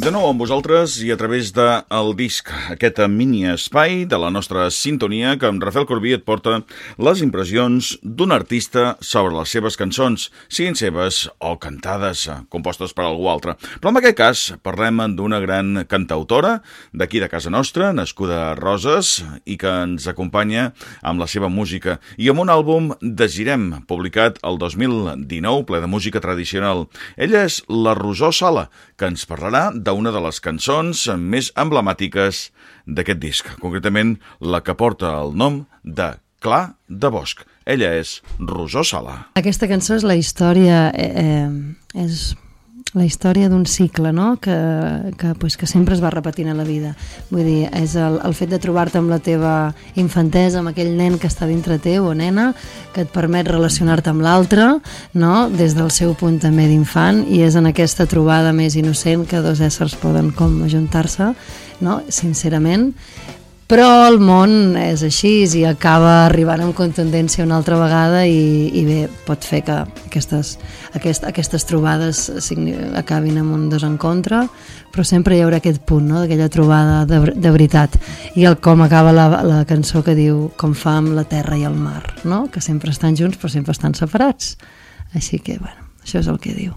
De nou amb vosaltres i a través de el disc, aquest mini espai de la nostra sintonia que amb Rafael Corbí et porta les impressions d'un artista sobre les seves cançons, siguin seves o cantades, compostes per algú altre. Però en aquest cas parlem d'una gran cantautora d'aquí de casa nostra, nascuda a Roses i que ens acompanya amb la seva música i amb un àlbum de Girem, publicat el 2019, ple de música tradicional. Ella és la Rosó Sala, que ens parlarà de d'una de les cançons més emblemàtiques d'aquest disc, concretament la que porta el nom de Clar de Bosc. Ella és Rosó Sala. Aquesta cançó és la història, eh, eh, és la història d'un cicle no? que, que, pues, que sempre es va repetint a la vida. Vull dir, és el, el fet de trobar-te amb la teva infantesa, amb aquell nen que està dintre teu o nena, que et permet relacionar-te amb l'altre, no? des del seu punt també d'infant, i és en aquesta trobada més innocent que dos éssers poden com ajuntar-se, no? sincerament, però el món és així i acaba arribant amb contundència una altra vegada i, i bé, pot fer que aquestes, aquest, aquestes trobades acabin amb un desencontre, però sempre hi haurà aquest punt, no?, d'aquella trobada de, de veritat. I el com acaba la, la cançó que diu com fa amb la terra i el mar, no?, que sempre estan junts però sempre estan separats. Així que, bueno, això és el que diu.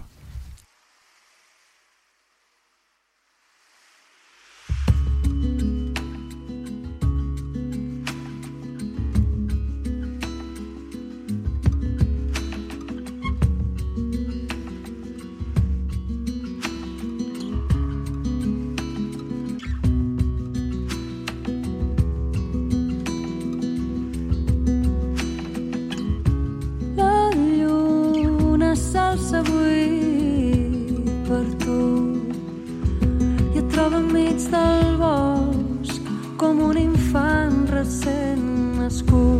del bosc com un infant recent nascut.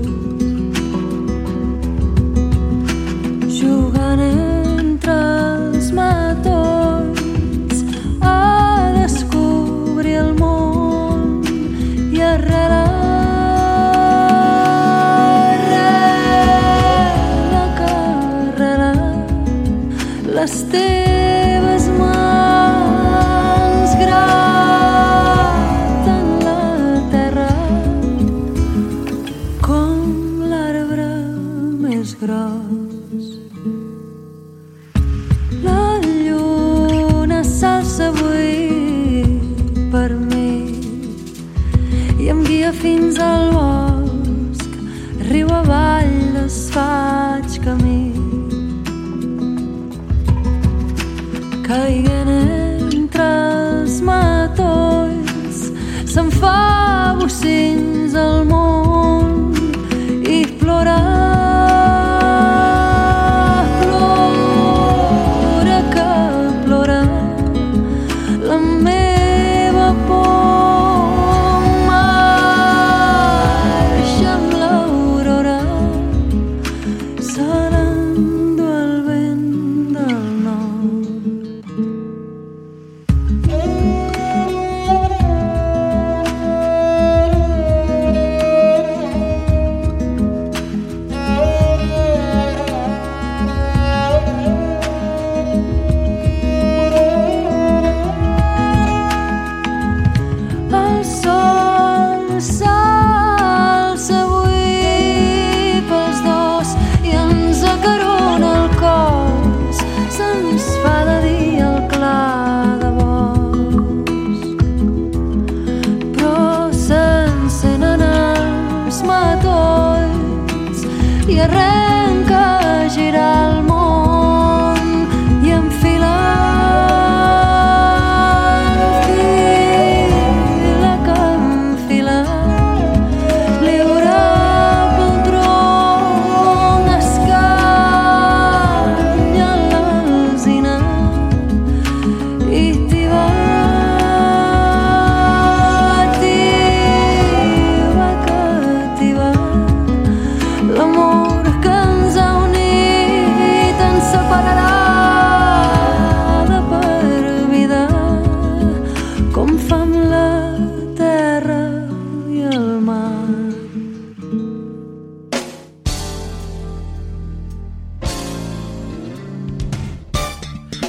Caiguen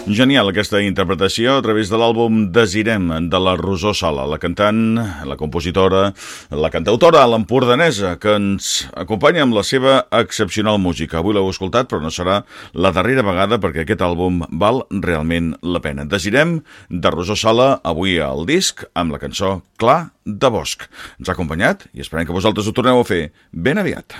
Genial aquesta interpretació a través de l'àlbum Desirem de la Rosó Sala, la cantant, la compositora, la cantautora l'empordanesa que ens acompanya amb la seva excepcional música. Avui l'heu escoltat però no serà la darrera vegada perquè aquest àlbum val realment la pena. Desirem de Rosó Sala avui al disc amb la cançó Clar de Bosc. Ens ha acompanyat i esperem que vosaltres ho torneu a fer ben aviat.